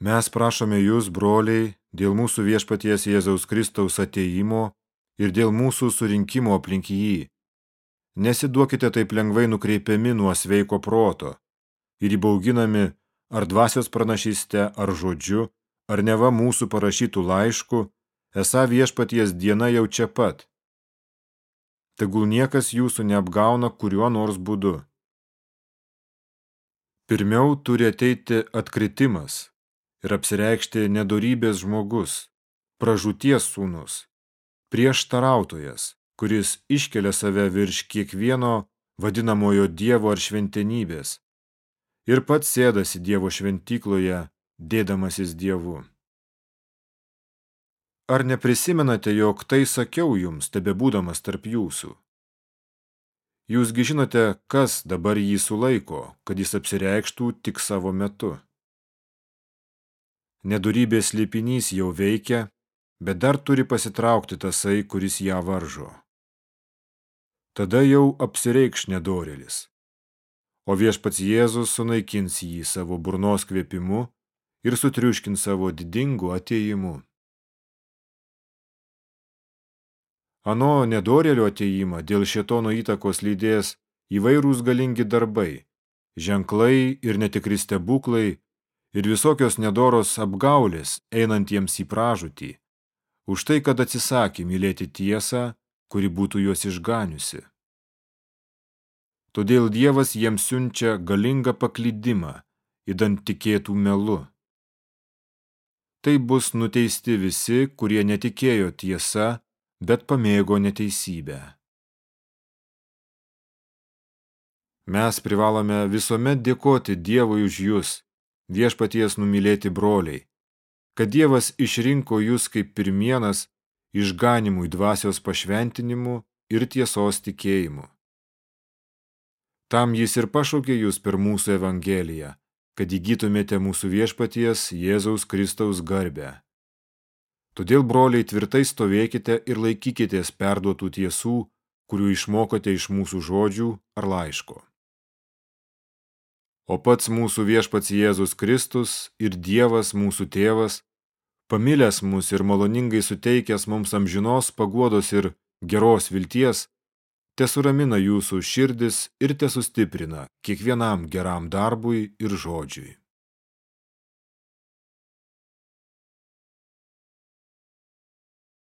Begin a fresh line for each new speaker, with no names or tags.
Mes prašome jūs, broliai, dėl mūsų viešpaties Jėzaus Kristaus ateimo ir dėl mūsų surinkimo aplink jį. Nesiduokite taip lengvai nukreipiami nuo sveiko proto ir įbauginami ar dvasios pranašyste, ar žodžiu, ar neva mūsų parašytų laiškų, esą viešpaties diena jau čia pat. Tegul niekas jūsų neapgauna kuriuo nors būdu. Pirmiau turi ateiti atkritimas ir apsireikšti nedorybės žmogus, pražūties sūnus, prieštarautojas, kuris iškelia save virš kiekvieno vadinamojo dievo ar šventenybės ir pats sėdasi dievo šventykloje, dėdamasis dievu. Ar neprisimenate, jog tai sakiau jums, tebe būdamas tarp jūsų? Jūsgi žinote, kas dabar jį sulaiko, kad jis apsireikštų tik savo metu. Nedurybės lipinys jau veikia, bet dar turi pasitraukti tasai, kuris ją varžo. Tada jau apsireikš nedorėlis o viešpats Jėzus sunaikins jį savo burnos kvėpimu ir sutriuškins savo didingu atėjimu. Ano nedorėlio atėjimą dėl šetono įtakos lydės įvairūs galingi darbai, ženklai ir netikri stebuklai ir visokios nedoros apgaulės einantiems į pražutį, už tai, kad atsisakė mylėti tiesą, kuri būtų juos išganiusi. Todėl Dievas jiems siunčia galingą paklydimą, įdant tikėtų melu. Tai bus nuteisti visi, kurie netikėjo tiesa, bet pamėgo neteisybę. Mes privalome visuomet dėkoti Dievui už jūs, viešpaties numylėti broliai, kad Dievas išrinko jūs kaip pirmienas išganimui dvasios pašventinimu ir tiesos tikėjimu. Tam jis ir pašaukė jūs per mūsų evangeliją, kad įgytumėte mūsų viešpaties Jėzaus Kristaus garbę. Todėl, broliai, tvirtai stovėkite ir laikykitės perduotų tiesų, kurių išmokote iš mūsų žodžių ar laiško. O pats mūsų viešpats Jėzus Kristus ir Dievas mūsų tėvas, pamilęs mus ir maloningai suteikęs mums amžinos paguodos ir geros vilties, tesuramina jūsų širdis ir tesustiprina kiekvienam geram darbui ir žodžiui.